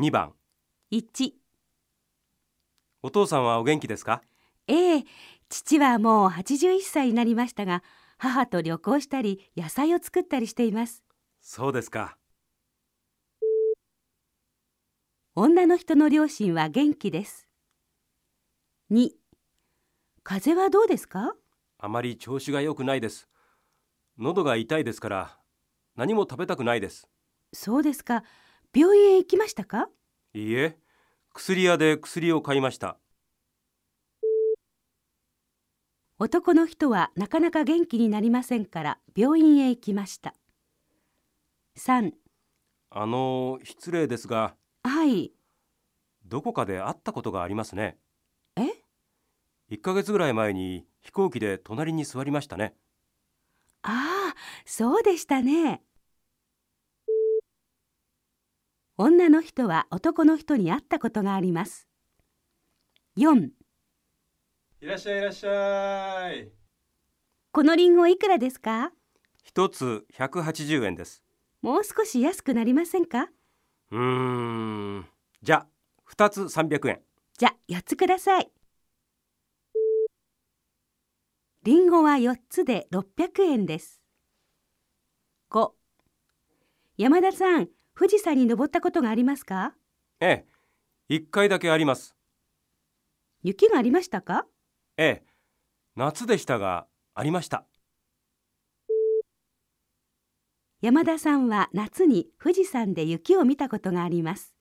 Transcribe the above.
2番。1お父さんはお元気ですか？ええ父はもう81歳になりましたが母と旅行したり野菜を作ったりしています。そうですか。女の人の両親は元気です。2風邪はどうですか？あまり調子が良くないです。喉が痛いですから何も食べたくないです。そうですか病院へ行きましたか？いいえ薬屋で薬を買いました。男の人はなかなか元気になりませんから病院へ行きました。3あの失礼ですが。はい。どこかで会ったことがありますね。え？1ヶ月ぐらい前に飛行機で隣に座りましたね。ああそうでしたね女の人は男の人に会ったことがあります。4いらっしゃいいらっしゃい。このリンゴいくらですか？一つ180円です。もう少し安くなりませんか？うーん。じゃあ2つ300円。じゃ4つください。リンゴは4つで600円です。5山田さん富士山に登ったことがありますか？ええ1回だけあります。雪がありましたか？ええ夏でしたがありました。山田さんは夏に富士山で雪を見たことがあります